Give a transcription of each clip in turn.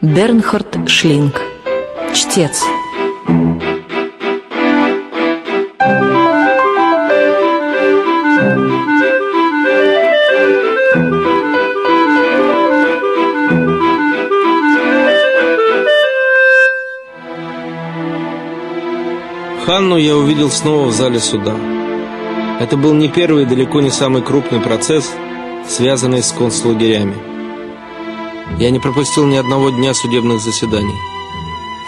Бернхард Шлинг Чтец Ханну я увидел снова в зале суда. Это был не первый и далеко не самый крупный процесс, связанный с концлагерями. Я не пропустил ни одного дня судебных заседаний.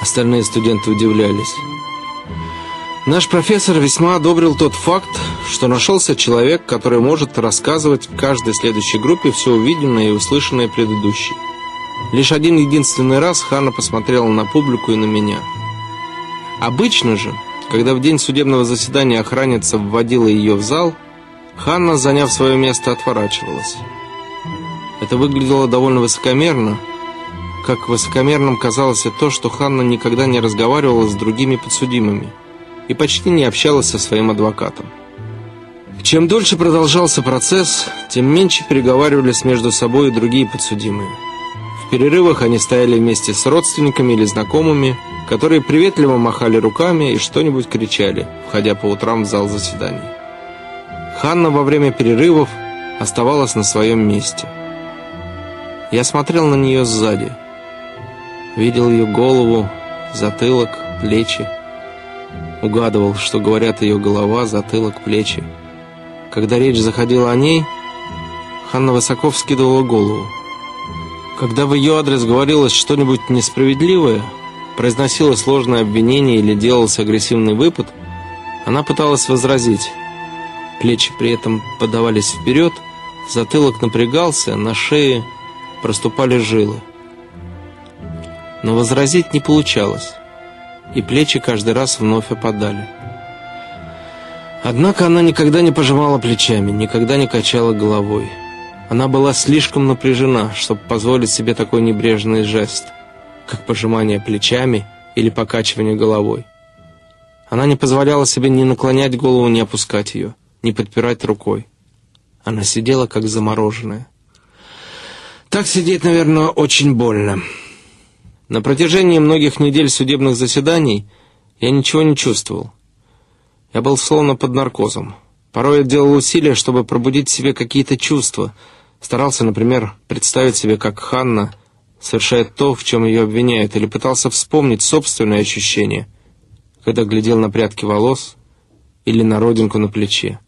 Остальные студенты удивлялись. Наш профессор весьма одобрил тот факт, что нашелся человек, который может рассказывать каждой следующей группе все увиденное и услышанное предыдущей. Лишь один единственный раз Ханна посмотрела на публику и на меня. Обычно же когда в день судебного заседания охранница вводила ее в зал, Ханна, заняв свое место, отворачивалась. Это выглядело довольно высокомерно, как высокомерным казалось то, что Ханна никогда не разговаривала с другими подсудимыми и почти не общалась со своим адвокатом. Чем дольше продолжался процесс, тем меньше переговаривались между собой и другие подсудимые. В перерывах они стояли вместе с родственниками или знакомыми, которые приветливо махали руками и что-нибудь кричали, входя по утрам в зал заседаний. Ханна во время перерывов оставалась на своем месте. Я смотрел на нее сзади. Видел ее голову, затылок, плечи. Угадывал, что говорят ее голова, затылок, плечи. Когда речь заходила о ней, Ханна высоко вскидывала голову. Когда в ее адрес говорилось что-нибудь несправедливое, произносила сложное обвинение или делался агрессивный выпад, она пыталась возразить. Плечи при этом подавались вперед, затылок напрягался, на шее проступали жилы. Но возразить не получалось, и плечи каждый раз вновь опадали. Однако она никогда не пожимала плечами, никогда не качала головой. Она была слишком напряжена, чтобы позволить себе такой небрежный жест – как пожимание плечами или покачивание головой. Она не позволяла себе ни наклонять голову, ни опускать ее, ни подпирать рукой. Она сидела, как замороженная. Так сидеть, наверное, очень больно. На протяжении многих недель судебных заседаний я ничего не чувствовал. Я был словно под наркозом. Порой я делал усилия, чтобы пробудить в себе какие-то чувства. Старался, например, представить себе, как Ханна совершает то, в чем ее обвиняют, или пытался вспомнить собственные ощущения, когда глядел на прядки волос или на родинку на плече.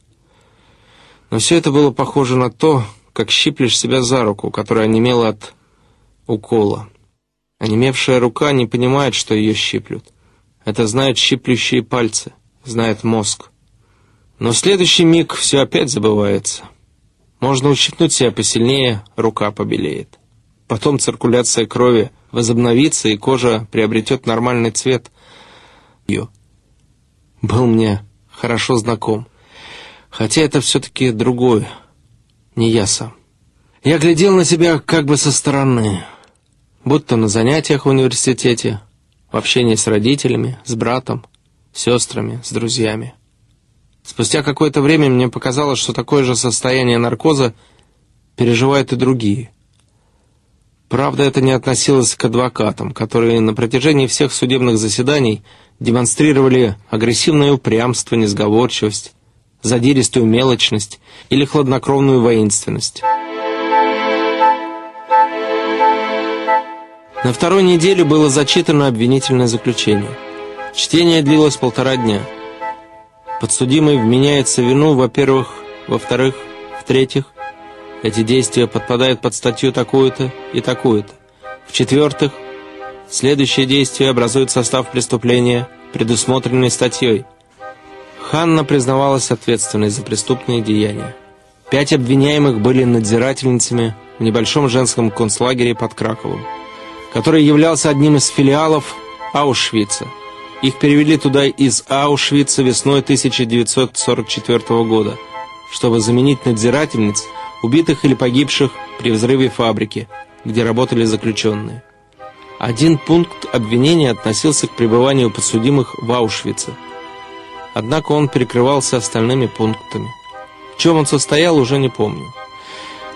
Но все это было похоже на то, как щиплешь себя за руку, которая онемела от укола. Онемевшая рука не понимает, что ее щиплют. Это знают щиплющие пальцы, знает мозг. Но в следующий миг все опять забывается. Можно ущипнуть себя посильнее, рука побелеет. Потом циркуляция крови возобновится, и кожа приобретет нормальный цвет. Ее был мне хорошо знаком. Хотя это все-таки другое, не я сам. Я глядел на себя как бы со стороны, будто на занятиях в университете, в общении с родителями, с братом, сестрами, с друзьями. Спустя какое-то время мне показалось, что такое же состояние наркоза переживают и другие. Правда, это не относилось к адвокатам, которые на протяжении всех судебных заседаний демонстрировали агрессивное упрямство, несговорчивость, задиристую мелочность или хладнокровную воинственность. На второй неделе было зачитано обвинительное заключение. Чтение длилось полтора дня. Подсудимый вменяется вину, во-первых, во-вторых, в-третьих, эти действия подпадают под статью такую-то и такую-то. В-четвертых, следующее действие образует состав преступления, предусмотренный статьей. Ханна признавалась ответственной за преступные деяния. Пять обвиняемых были надзирательницами в небольшом женском концлагере под Краковом, который являлся одним из филиалов Аушвица. Их перевели туда из Аушвица весной 1944 года, чтобы заменить надзирательниц – убитых или погибших при взрыве фабрики, где работали заключенные. Один пункт обвинения относился к пребыванию подсудимых в Аушвице. Однако он перекрывался остальными пунктами. В чем он состоял, уже не помню.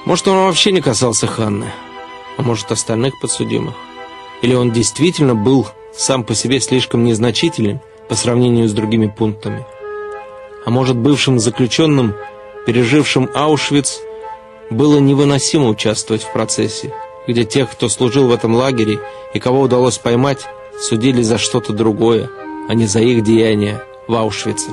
Может, он вообще не касался Ханны, а может, остальных подсудимых. Или он действительно был сам по себе слишком незначителен по сравнению с другими пунктами. А может, бывшим заключенным, пережившим Аушвиц, было невыносимо участвовать в процессе, где тех, кто служил в этом лагере и кого удалось поймать, судили за что-то другое, а не за их деяния в Аушвице.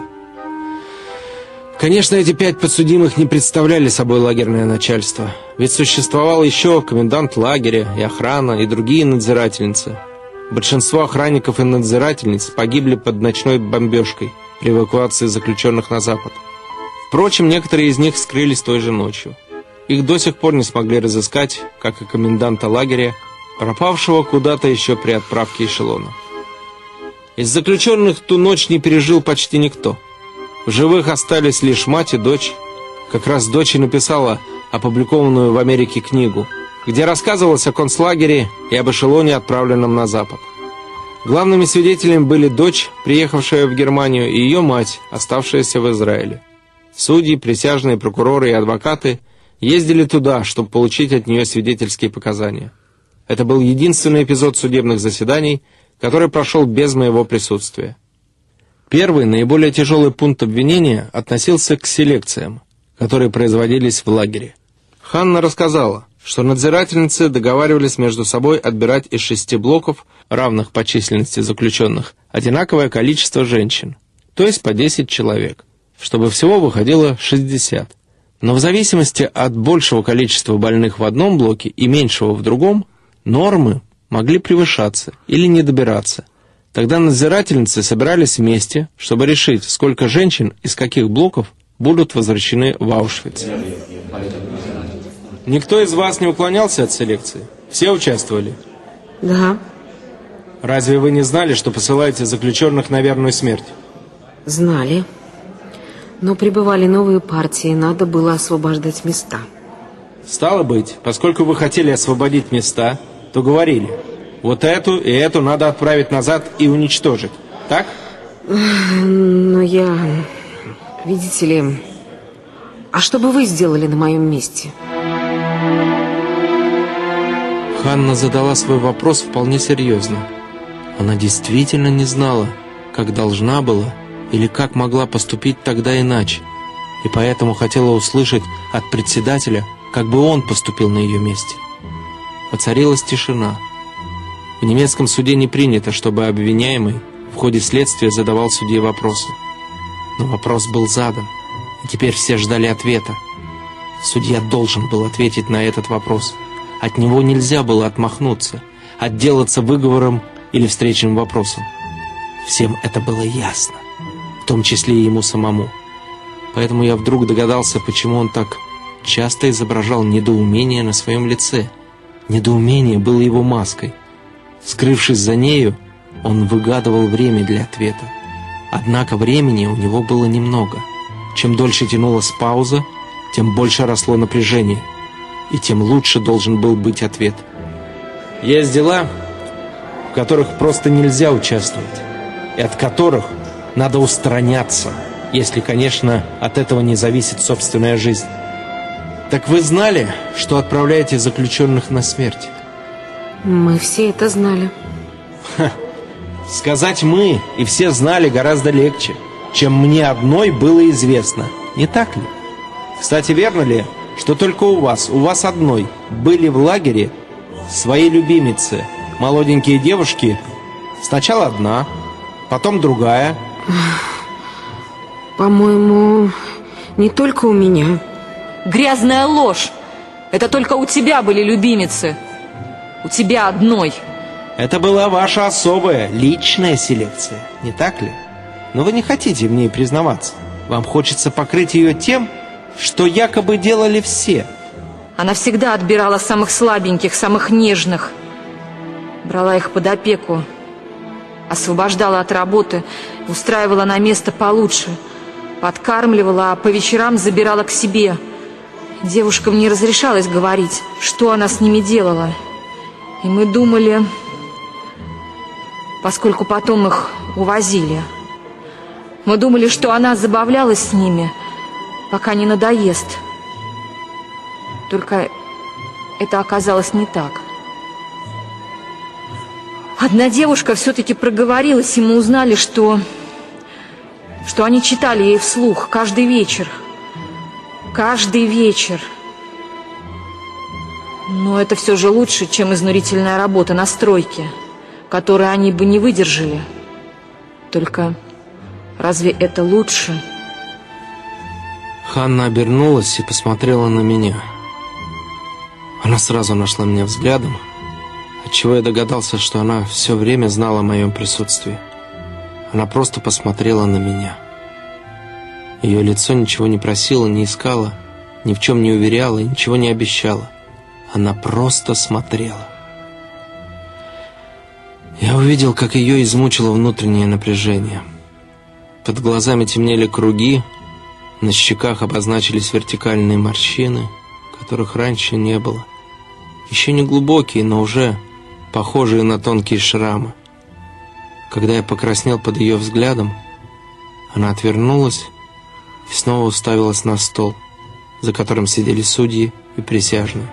Конечно, эти пять подсудимых не представляли собой лагерное начальство, ведь существовал еще комендант лагеря и охрана, и другие надзирательницы. Большинство охранников и надзирательниц погибли под ночной бомбежкой при эвакуации заключенных на запад. Впрочем, некоторые из них скрылись той же ночью. Их до сих пор не смогли разыскать, как и коменданта лагеря, пропавшего куда-то еще при отправке эшелона. Из заключенных ту ночь не пережил почти никто. В живых остались лишь мать и дочь. Как раз дочь и написала опубликованную в Америке книгу, где рассказывалось о концлагере и об эшелоне, отправленном на запад. Главными свидетелями были дочь, приехавшая в Германию, и ее мать, оставшаяся в Израиле. Судьи, присяжные, прокуроры и адвокаты – ездили туда, чтобы получить от нее свидетельские показания. Это был единственный эпизод судебных заседаний, который прошел без моего присутствия. Первый, наиболее тяжелый пункт обвинения относился к селекциям, которые производились в лагере. Ханна рассказала, что надзирательницы договаривались между собой отбирать из шести блоков, равных по численности заключенных, одинаковое количество женщин, то есть по 10 человек, чтобы всего выходило 60. Но в зависимости от большего количества больных в одном блоке и меньшего в другом, нормы могли превышаться или не добираться. Тогда надзирательницы собирались вместе, чтобы решить, сколько женщин из каких блоков будут возвращены в Аушвиц. Никто из вас не уклонялся от селекции? Все участвовали? Да. Разве вы не знали, что посылаете заключенных на верную смерть? Знали. Но прибывали новые партии, надо было освобождать места. Стало быть, поскольку вы хотели освободить места, то говорили, вот эту и эту надо отправить назад и уничтожить, так? Но я... Видите ли... А что бы вы сделали на моем месте? Ханна задала свой вопрос вполне серьезно. Она действительно не знала, как должна была или как могла поступить тогда иначе, и поэтому хотела услышать от председателя, как бы он поступил на ее месте. Воцарилась тишина. В немецком суде не принято, чтобы обвиняемый в ходе следствия задавал судье вопросы. Но вопрос был задан, и теперь все ждали ответа. Судья должен был ответить на этот вопрос. От него нельзя было отмахнуться, отделаться выговором или встречным вопросом. Всем это было ясно в том числе и ему самому. Поэтому я вдруг догадался, почему он так часто изображал недоумение на своем лице. Недоумение было его маской. Скрывшись за нею, он выгадывал время для ответа. Однако времени у него было немного. Чем дольше тянулась пауза, тем больше росло напряжение, и тем лучше должен был быть ответ. Есть дела, в которых просто нельзя участвовать, и от которых надо устраняться, если, конечно, от этого не зависит собственная жизнь. Так вы знали, что отправляете заключенных на смерть? Мы все это знали. Ха. Сказать «мы» и все знали гораздо легче, чем мне одной было известно. Не так ли? Кстати, верно ли, что только у вас, у вас одной, были в лагере свои любимицы, молоденькие девушки, сначала одна, потом другая, по-моему, не только у меня. Грязная ложь. Это только у тебя были любимицы. У тебя одной. Это была ваша особая, личная селекция, не так ли? Но вы не хотите в ней признаваться. Вам хочется покрыть ее тем, что якобы делали все. Она всегда отбирала самых слабеньких, самых нежных. Брала их под опеку, освобождала от работы, устраивала на место получше, подкармливала, а по вечерам забирала к себе. Девушкам не разрешалось говорить, что она с ними делала. И мы думали, поскольку потом их увозили, мы думали, что она забавлялась с ними, пока не надоест. Только это оказалось не так. Одна девушка все-таки проговорилась, и мы узнали, что... что они читали ей вслух каждый вечер. Каждый вечер. Но это все же лучше, чем изнурительная работа на стройке, которую они бы не выдержали. Только разве это лучше? Ханна обернулась и посмотрела на меня. Она сразу нашла меня взглядом, отчего я догадался, что она все время знала о моем присутствии. Она просто посмотрела на меня. Ее лицо ничего не просило, не искало, ни в чем не уверяло и ничего не обещало. Она просто смотрела. Я увидел, как ее измучило внутреннее напряжение. Под глазами темнели круги, на щеках обозначились вертикальные морщины, которых раньше не было. Еще не глубокие, но уже похожие на тонкие шрамы. Когда я покраснел под ее взглядом, она отвернулась и снова уставилась на стол, за которым сидели судьи и присяжные.